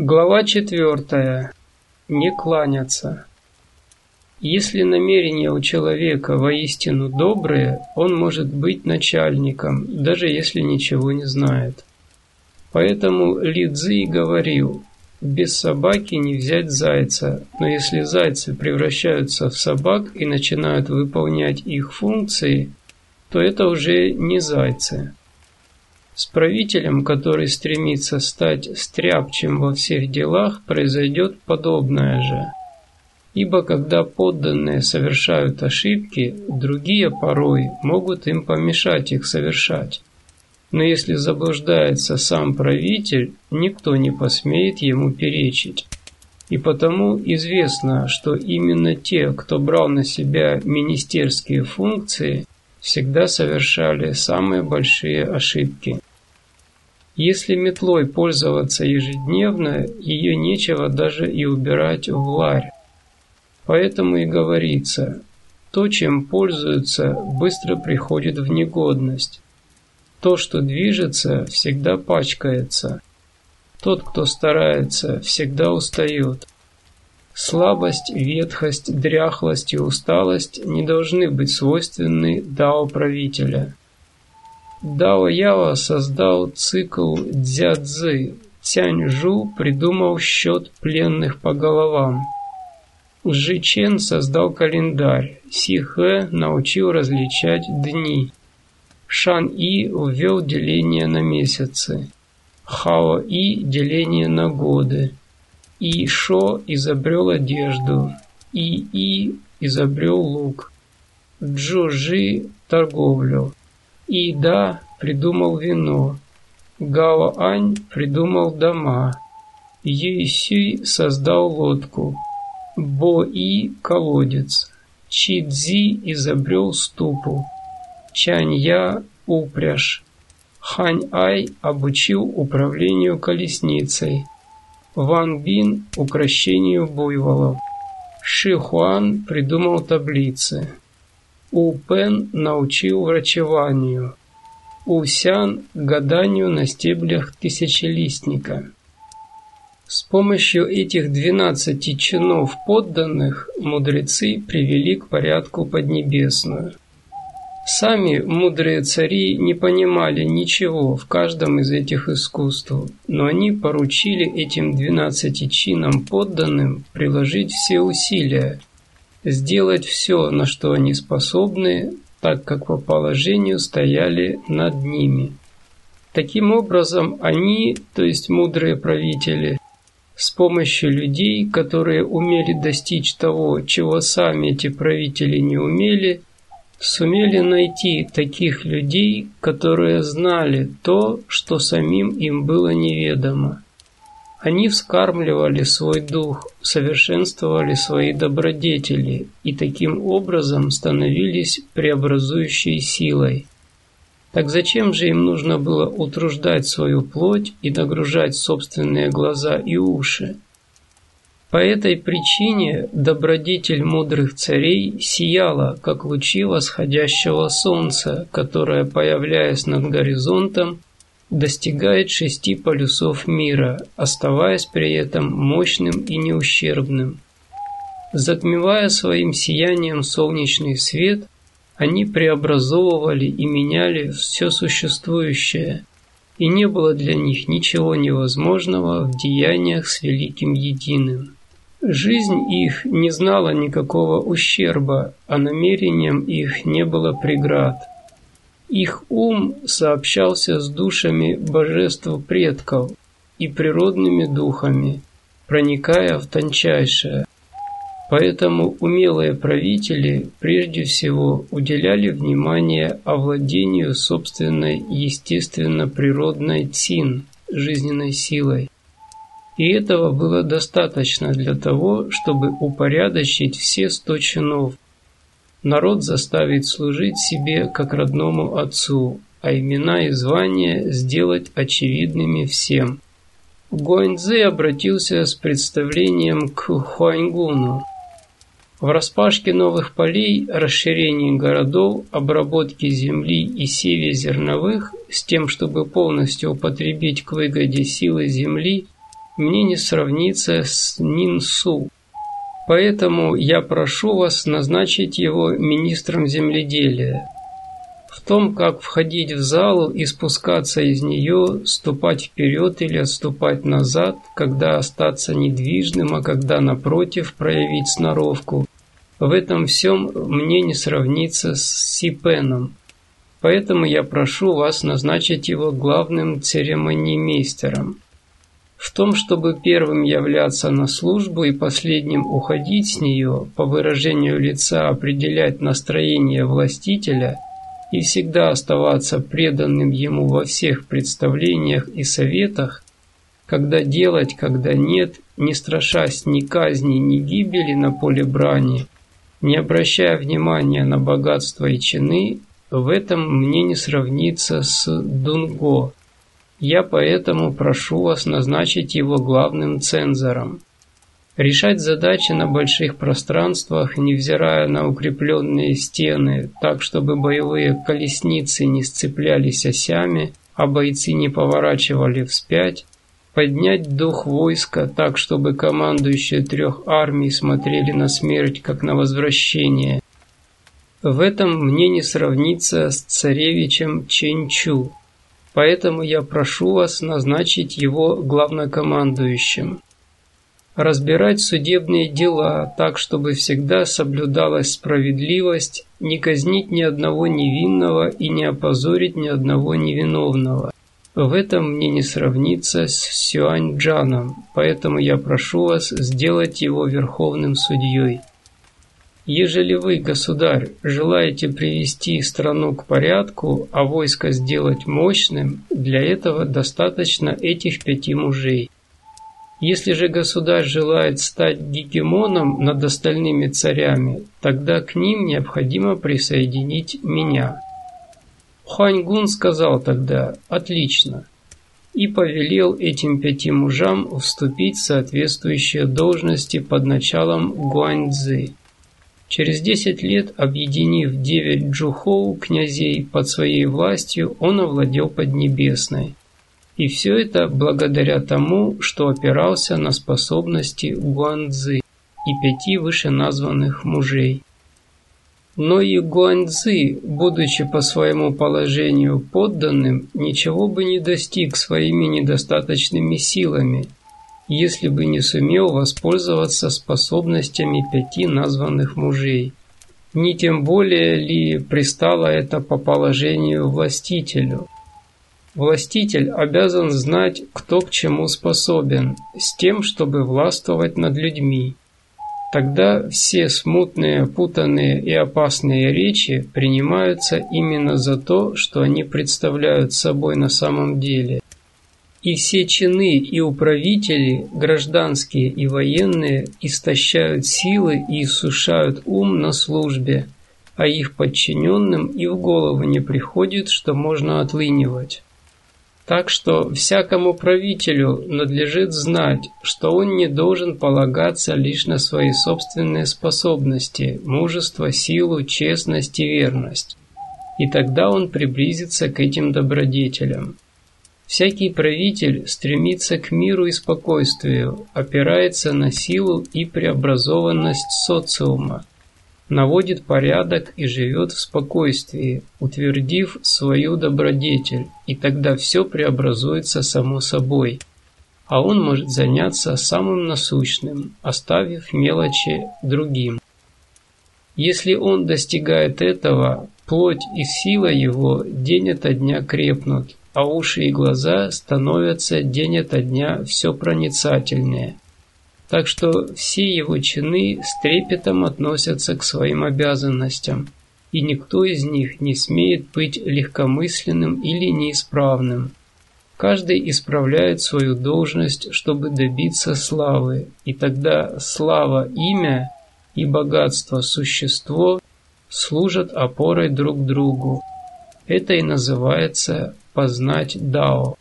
Глава четвертая. Не кланяться. Если намерения у человека воистину добрые, он может быть начальником, даже если ничего не знает. Поэтому Ли Цзи говорил, без собаки не взять зайца, но если зайцы превращаются в собак и начинают выполнять их функции, то это уже не зайцы. С правителем, который стремится стать стряпчем во всех делах, произойдет подобное же. Ибо когда подданные совершают ошибки, другие порой могут им помешать их совершать. Но если заблуждается сам правитель, никто не посмеет ему перечить. И потому известно, что именно те, кто брал на себя министерские функции, всегда совершали самые большие ошибки. Если метлой пользоваться ежедневно, ее нечего даже и убирать в ларь. Поэтому и говорится, то, чем пользуются, быстро приходит в негодность. То, что движется, всегда пачкается. Тот, кто старается, всегда устает. Слабость, ветхость, дряхлость и усталость не должны быть свойственны дао правителя. Дао Яо создал цикл дзядзы. Тянь-Жу придумал счет пленных по головам. Жи Чен создал календарь. Си Хэ научил различать дни. Шан И ввел деление на месяцы. Хао И – деление на годы. И Шо изобрел одежду. И И изобрел лук. Джо Жи – торговлю. И Да придумал вино. Гао Ань придумал дома. Юй Сюй создал лодку. Бо И – колодец. Чи Цзи изобрел ступу. Чань Я – упряжь. Хань Ай обучил управлению колесницей. Ван Бин – украшению буйволов. Ши Хуан придумал таблицы. У Пен научил врачеванию. У Сян – гаданию на стеблях тысячелистника. С помощью этих двенадцати чинов подданных мудрецы привели к порядку Поднебесную. Сами мудрые цари не понимали ничего в каждом из этих искусств, но они поручили этим двенадцати чинам подданным приложить все усилия, сделать все, на что они способны, так как по положению стояли над ними. Таким образом, они, то есть мудрые правители, с помощью людей, которые умели достичь того, чего сами эти правители не умели, сумели найти таких людей, которые знали то, что самим им было неведомо. Они вскармливали свой дух, совершенствовали свои добродетели и таким образом становились преобразующей силой. Так зачем же им нужно было утруждать свою плоть и нагружать собственные глаза и уши? По этой причине добродетель мудрых царей сияла, как лучи восходящего солнца, которое, появляясь над горизонтом, достигает шести полюсов мира, оставаясь при этом мощным и неущербным. Затмевая своим сиянием солнечный свет, они преобразовывали и меняли все существующее, и не было для них ничего невозможного в деяниях с великим единым. Жизнь их не знала никакого ущерба, а намерением их не было преград – их ум сообщался с душами божеств предков и природными духами, проникая в тончайшее. Поэтому умелые правители прежде всего уделяли внимание овладению собственной естественно-природной цин, жизненной силой. И этого было достаточно для того, чтобы упорядочить все сто чинов, Народ заставить служить себе как родному отцу, а имена и звания сделать очевидными всем. Гуаньцзы обратился с представлением к Хуаньгуну. В распашке новых полей, расширении городов, обработке земли и севе зерновых, с тем, чтобы полностью употребить к выгоде силы земли, мне не сравнится с Нинсу. Поэтому я прошу вас назначить его министром земледелия. В том, как входить в залу и спускаться из нее, ступать вперед или отступать назад, когда остаться недвижным, а когда, напротив, проявить сноровку, в этом всем мне не сравнится с Сипеном. Поэтому я прошу вас назначить его главным церемониймейстером. В том, чтобы первым являться на службу и последним уходить с нее, по выражению лица определять настроение властителя и всегда оставаться преданным ему во всех представлениях и советах, когда делать, когда нет, не страшась ни казни, ни гибели на поле брани, не обращая внимания на богатство и чины, в этом мне не сравнится с Дунго. Я поэтому прошу вас назначить его главным цензором. Решать задачи на больших пространствах, невзирая на укрепленные стены, так чтобы боевые колесницы не сцеплялись осями, а бойцы не поворачивали вспять, поднять дух войска так, чтобы командующие трех армий смотрели на смерть как на возвращение, в этом мне не сравнится с царевичем Ченчу, поэтому я прошу вас назначить его главнокомандующим. Разбирать судебные дела так, чтобы всегда соблюдалась справедливость, не казнить ни одного невинного и не опозорить ни одного невиновного. В этом мне не сравнится с Сюаньджаном, поэтому я прошу вас сделать его верховным судьей. Ежели вы, государь, желаете привести страну к порядку, а войско сделать мощным, для этого достаточно этих пяти мужей. Если же государь желает стать гегемоном над остальными царями, тогда к ним необходимо присоединить меня. Хуаньгун сказал тогда «Отлично» и повелел этим пяти мужам вступить в соответствующие должности под началом Гуаньцзы. Через десять лет, объединив девять джухоу князей под своей властью, он овладел Поднебесной. И все это благодаря тому, что опирался на способности Гуанцзы и пяти вышеназванных мужей. Но и Гуанцзы, будучи по своему положению подданным, ничего бы не достиг своими недостаточными силами – если бы не сумел воспользоваться способностями пяти названных мужей. Не тем более ли пристало это по положению властителю. Властитель обязан знать, кто к чему способен, с тем, чтобы властвовать над людьми. Тогда все смутные, путанные и опасные речи принимаются именно за то, что они представляют собой на самом деле. И все чины и управители, гражданские и военные, истощают силы и иссушают ум на службе, а их подчиненным и в голову не приходит, что можно отлынивать. Так что всякому правителю надлежит знать, что он не должен полагаться лишь на свои собственные способности, мужество, силу, честность и верность. И тогда он приблизится к этим добродетелям. Всякий правитель стремится к миру и спокойствию, опирается на силу и преобразованность социума, наводит порядок и живет в спокойствии, утвердив свою добродетель, и тогда все преобразуется само собой. А он может заняться самым насущным, оставив мелочи другим. Если он достигает этого, плоть и сила его день ото дня крепнут, а уши и глаза становятся день ото дня все проницательнее. Так что все его чины с трепетом относятся к своим обязанностям, и никто из них не смеет быть легкомысленным или неисправным. Каждый исправляет свою должность, чтобы добиться славы, и тогда слава имя и богатство существо служат опорой друг другу. Это и называется познать Дао.